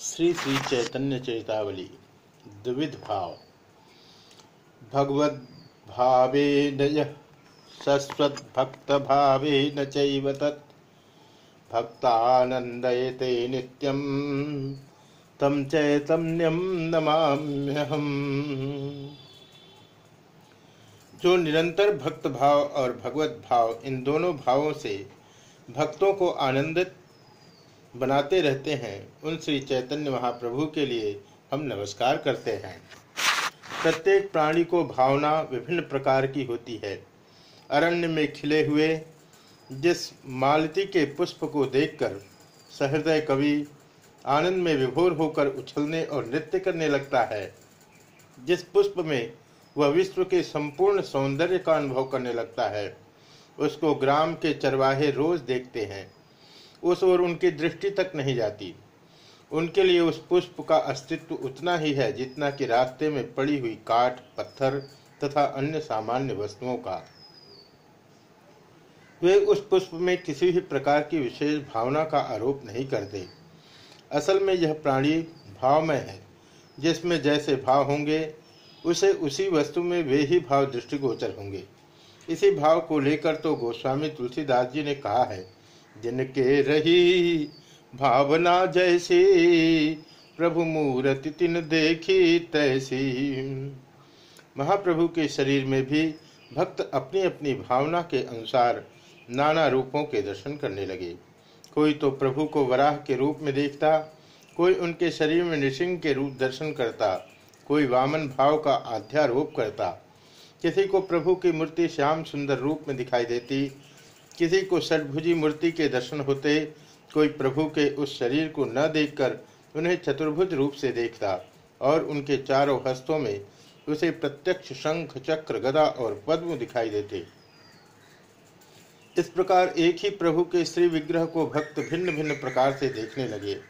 श्री श्री चैतन्य चरितावली द्विध भाव। भगवद भावे सस्वत भक्त भावे न चैव तत्। भक्तानंदयते नित्यम तम चैतन्यम नमाम्यहम। जो निरंतर भक्त भाव और भगवत भाव इन दोनों भावों से भक्तों को आनंदित बनाते रहते हैं, उन श्री चैतन्य महाप्रभु के लिए हम नमस्कार करते हैं। प्रत्येक प्राणी को भावना विभिन्न प्रकार की होती है। अरण्य में खिले हुए, जिस मालती के पुष्प को देखकर सहृदय कवि आनंद में विभोर होकर उछलने और नृत्य करने लगता है, जिस पुष्प में वह विश्व के संपूर्ण सौंदर्य का अनुभव करने लगता है, उसको ग्राम के चरवाहे रोज देखते हैं। उस ओर उनकी दृष्टि तक नहीं जाती। उनके लिए उस पुष्प का अस्तित्व उतना ही है जितना कि रास्ते में पड़ी हुई काठ, पत्थर तथा अन्य सामान्य वस्तुओं का। वे उस पुष्प में किसी भी प्रकार की विशेष भावना का आरोप नहीं करते। असल में यह प्राणी भावमय है, जिसमें जैसे भाव होंगे, उसे उसी वस्तु में वे ही भाव दृष्टिगोचर होंगे। इसी भाव को लेकर तो गोस्वामी तुलसीदास जी ने कहा है जिनके रही भावना जैसी, प्रभु मूर्ति तिन देखी तैसी। महाप्रभु के शरीर में भी भक्त अपनी अपनी भावना के अनुसार नाना रूपों के दर्शन करने लगे। कोई तो प्रभु को वराह के रूप में देखता, कोई उनके शरीर में नृसिंह के रूप दर्शन करता, कोई वामन भाव का आध्यारोप करता। किसी को प्रभु की मूर्ति श्याम सुंदर रूप में दिखाई देती किसी को षटभुजी मूर्ति के दर्शन होते, कोई प्रभु के उस शरीर को न देखकर उन्हें चतुर्भुज रूप से देखता और उनके चारों हस्तों में उसे प्रत्यक्ष शंख, चक्र, गदा और पद्म दिखाई देते। इस प्रकार एक ही प्रभु के श्री विग्रह को भक्त भिन्न भिन्न प्रकार से देखने लगे।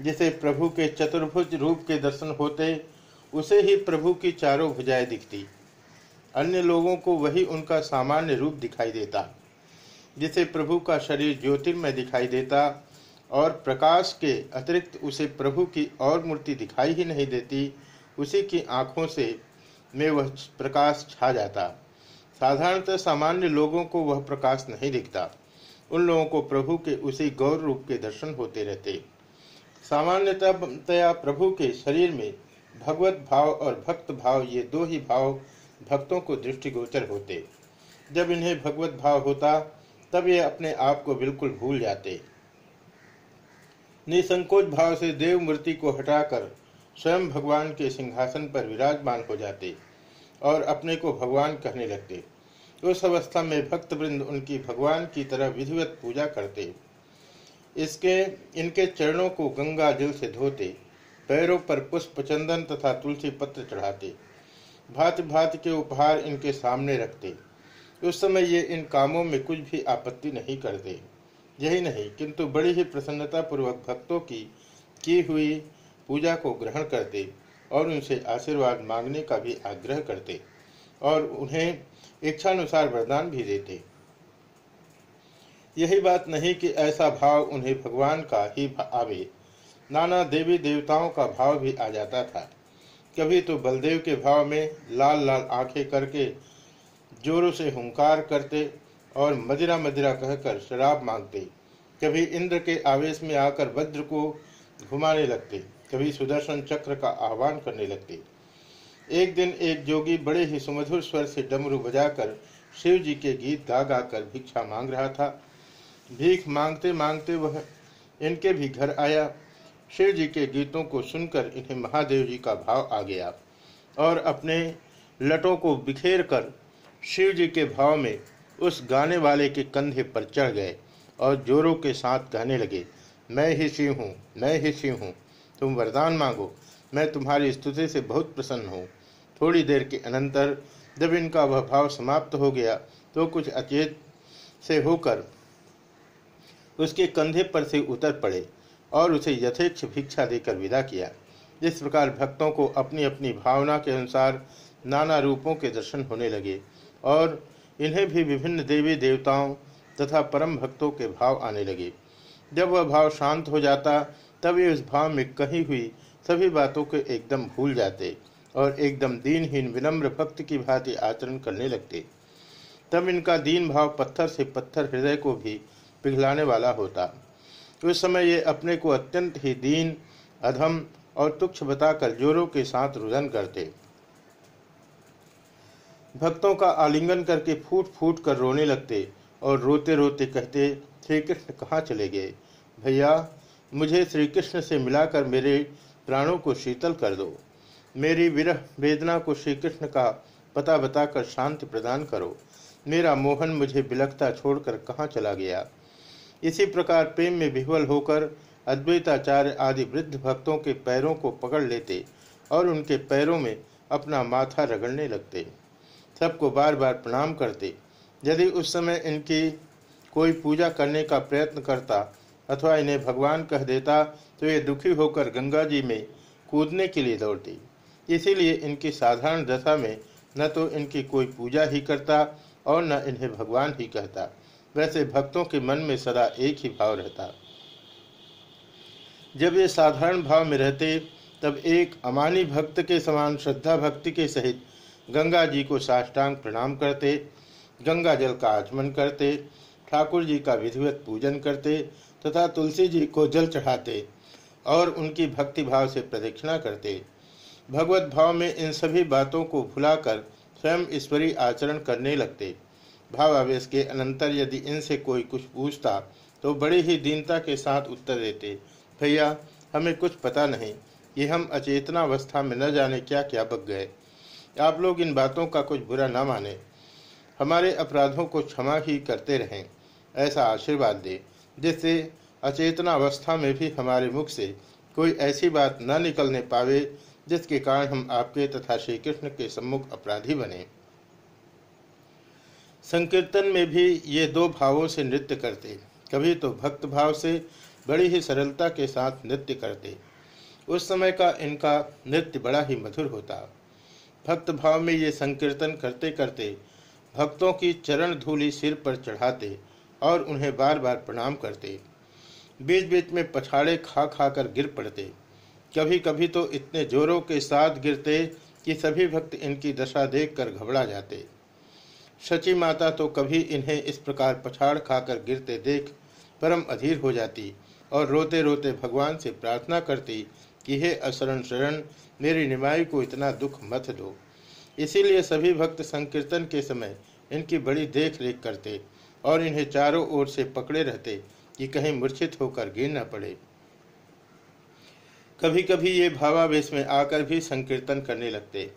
जिसे प्रभु के चतुर्भुज रूप के दर्शन होते, उसे ही प्रभु की चारों भुजाएँ दिखती। अन्य लोगों को वही उनका सामान्य रूप दिखाई देता। जिसे प्रभु का शरीर ज्योतिर्मय दिखाई देता और प्रकाश के अतिरिक्त उसे प्रभु की और मूर्ति दिखाई ही नहीं देती, उसी की आँखों से में वह प्रकाश छा जाता। साधारणतः सामान्य लोगों को वह प्रकाश नहीं दिखता। उन लोगों को प्रभु के उसी गौर रूप के दर्शन होते रहते। सामान्यतया प्रभु के शरीर में भगवत भाव और भक्त भाव, ये दो ही भाव भक्तों को दृष्टिगोचर होते। जब इन्हें भगवत भाव होता तब ये अपने आप को बिल्कुल भूल जाते। निसंकोच भाव से देव मूर्ति को हटाकर स्वयं भगवान के सिंहासन पर विराजमान हो जाते और अपने को भगवान कहने लगते। उस अवस्था में भक्त वृंद उनकी भगवान की तरह विधिवत पूजा करते। इसके, इनके चरणों को गंगा जल से धोते, पैरों पर पुष्प चंदन तथा तुलसी पत्र चढ़ाते भांति भांति के उपहार इनके सामने रखते। उस समय ये इन कामों में कुछ भी आपत्ति नहीं करते। यही नहीं, किंतु बड़ी ही प्रसन्नता पूर्वक भक्तों की की हुई पूजा को ग्रहण करते और उनसे आशीर्वाद मांगने का भी आग्रह करते और उन्हें इच्छानुसार वरदान भी देते। यही बात नहीं कि ऐसा भाव उन्हें भगवान का ही आवे। नाना देवी देवताओं का भाव भी आ जाता था। कभी तो बलदेव के भाव में लाल लाल आँखें करके जोरों से हुंकार करते और मदिरा मदिरा कहकर शराब मांगते। कभी इंद्र के आवेश में आकर वज्र को घुमाने लगते, कभी सुदर्शन चक्र का आह्वान करने लगते। एक दिन एक जोगी बड़े ही सुमधुर स्वर से डमरू बजाकर शिव जी के गीत गा गा कर भिक्षा मांग रहा था। भीख मांगते मांगते वह इनके भी घर आया। शिव जी के गीतों को सुनकर इन्हें महादेव जी का भाव आ गया और अपने लटों को बिखेर कर शिव जी के भाव में उस गाने वाले के कंधे पर चढ़ गए और जोरों के साथ कहने लगे, मैं ही शिव हूँ, मैं ही शिव हूँ। तुम वरदान मांगो, मैं तुम्हारी स्तुति से बहुत प्रसन्न हूँ। थोड़ी देर के अनंतर जब इनका वह भाव समाप्त हो गया तो कुछ अचेत से होकर उसके कंधे पर से उतर पड़े और उसे यथेक्ष भिक्षा देकर विदा किया। जिस प्रकार भक्तों को अपनी अपनी भावना के अनुसार नाना रूपों के दर्शन होने लगे। और इन्हें भी विभिन्न देवी देवताओं तथा परम भक्तों के भाव आने लगे। जब वह भाव शांत हो जाता तब ये उस भाव में कही हुई सभी बातों को एकदम भूल जाते और एकदम दीनहीन विनम्र भक्त की भांति आचरण करने लगते। तब इनका दीन भाव पत्थर से पत्थर हृदय को भी पिघलाने वाला होता। उस समय ये अपने को अत्यंत ही दीन, अधम और तुक्ष बताकर जोरों के साथ रुदन करते। भक्तों का आलिंगन करके फूट फूट कर रोने लगते और रोते रोते कहते श्री कृष्ण, कहाँ चले गए? भैया, मुझे श्री कृष्ण से मिलाकर मेरे प्राणों को शीतल कर दो। मेरी विरह वेदना को श्री कृष्ण का पता बताकर शांति प्रदान करो। मेरा मोहन मुझे बिलखता छोड़कर कहाँ चला गया? इसी प्रकार प्रेम में विह्वल होकर अद्वैताचार्य आदि वृद्ध भक्तों के पैरों को पकड़ लेते और उनके पैरों में अपना माथा रगड़ने लगते। सबको बार बार प्रणाम करते यदि उस समय इनकी कोई पूजा करने का प्रयत्न करता अथवा इन्हें भगवान कह देता तो ये दुखी होकर गंगा जी में कूदने के लिए दौड़ती। इसीलिए इनकी साधारण दशा में न तो इनकी कोई पूजा ही करता और न इन्हें भगवान ही कहता। वैसे भक्तों के मन में सदा एक ही भाव रहता। जब ये साधारण भाव में रहते, तब एक अमानी भक्त के समान श्रद्धा भक्ति के सहित गंगा जी को साष्टांग प्रणाम करते, गंगा जल का आचमन करते, ठाकुर जी का विधिवत पूजन करते तथा तुलसी जी को जल चढ़ाते और उनकी भक्ति भाव से प्रदक्षिणा करते। भगवत भाव में इन सभी बातों को भुलाकर स्वयं ईश्वरी आचरण करने लगते। भावावेश के अनंतर यदि इनसे कोई कुछ पूछता तो बड़े ही दीनता के साथ उत्तर देते, भैया, हमें कुछ पता नहीं, कि हम अचेतनावस्था में न जाने क्या क्या बक गए? आप लोग इन बातों का कुछ बुरा न माने। हमारे अपराधों को क्षमा ही करते रहें, ऐसा आशीर्वाद दे, जिससे अचेतना अवस्था में भी हमारे मुख से कोई ऐसी बात न निकलने पावे, जिसके कारण हम आपके तथा श्री कृष्ण के सम्मुख अपराधी बने। संकीर्तन में भी ये दो भावों से नृत्य करते, कभी तो भक्त भाव से बड़ी ही सरलता के साथ नृत्य करते। उस समय का इनका नृत्य बड़ा ही मधुर होता। भक्त भाव में ये संकीर्तन करते करते भक्तों की चरण धूलि सिर पर चढ़ाते और उन्हें बार बार प्रणाम करते। बीच बीच में पछाड़े खा खा कर गिर पड़ते। कभी कभी तो इतने जोरों के साथ गिरते कि सभी भक्त इनकी दशा देखकर घबरा जाते। शची माता तो कभी इन्हें इस प्रकार पछाड़ खाकर गिरते देख परम अधीर हो जाती और रोते रोते भगवान से प्रार्थना करती कि हे असरण शरण मेरी निमाई को इतना दुख मत दो। इसीलिए सभी भक्त संकीर्तन के समय इनकी बड़ी देख रेख करते और इन्हें चारों ओर से पकड़े रहते कि कहीं मूर्छित होकर गिर न पड़े। कभी कभी ये भावावेश में आकर भी संकीर्तन करने लगते।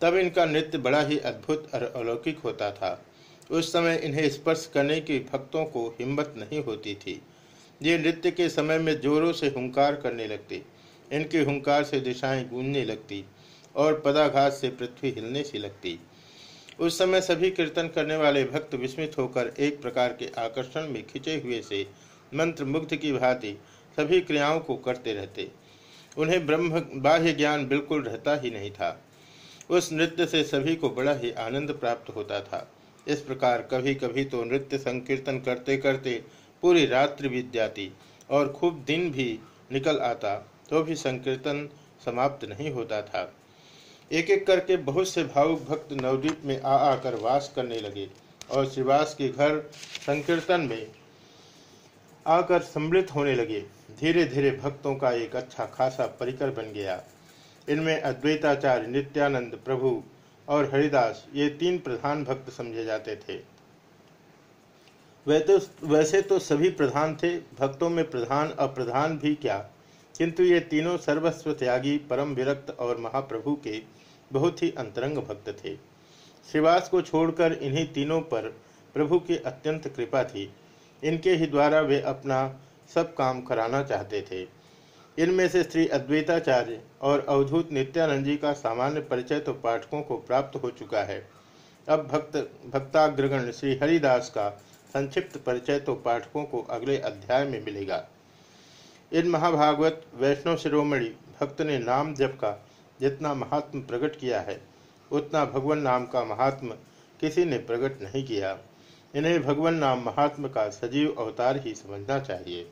तब इनका नृत्य बड़ा ही अद्भुत और अलौकिक होता था। उस समय इन्हें स्पर्श करने की भक्तों को हिम्मत नहीं होती थी। ये नृत्य के समय में जोरों से हुंकार करने लगते। इनके हुंकार से दिशाएँ गूंजने लगती और पदाघात से पृथ्वी हिलने सी लगती। उस समय सभी कीर्तन करने वाले भक्त विस्मित होकर एक प्रकार के आकर्षण में खिंचे हुए से मंत्र मुग्ध की भांति सभी क्रियाओं को करते रहते। उन्हें ब्रह्म बाह्य ज्ञान बिल्कुल रहता ही नहीं था। उस नृत्य से सभी को बड़ा ही आनंद प्राप्त होता था। इस प्रकार कभी कभी तो नृत्य संकीर्तन करते करते पूरी रात्रि बीत जाती और खूब दिन भी निकल आता। तो भी संकीर्तन समाप्त नहीं होता था। एक एक करके बहुत से भावुक भक्त नवदीप में आ आकर वास करने लगे और श्रीवास के घर संकीर्तन में आकर सम्मिलित होने लगे। धीरे धीरे भक्तों का एक अच्छा खासा परिकर बन गया। इनमें अद्वैताचार्य नित्यानंद प्रभु और हरिदास, ये तीन प्रधान भक्त समझे जाते थे। वैसे तो वैसे तो सभी प्रधान थे, भक्तों में प्रधान, अप्रधान भी क्या? किंतु ये तीनों सर्वस्व त्यागी, परम विरक्त और महाप्रभु के बहुत ही अंतरंग भक्त थे। श्रीवास को छोड़कर इन्हीं तीनों पर प्रभु की अत्यंत कृपा थी। इनके ही द्वारा वे अपना सब काम कराना चाहते थे। इनमें से श्री अद्वैताचार्य और अवधूत नित्यानंद जी का सामान्य परिचय तो पाठकों को प्राप्त हो चुका है। अब भक्त, भक्ताग्रगण श्री हरिदास का संक्षिप्त परिचय तो पाठकों को अगले अध्याय में मिलेगा। इन महाभागवत वैष्णव शिरोमणि भक्त ने नाम जप का जितना महात्म प्रकट किया है, उतना भगवान नाम का महात्म किसी ने प्रकट नहीं किया। इन्हें भगवान नाम महात्म का सजीव अवतार ही समझना चाहिए।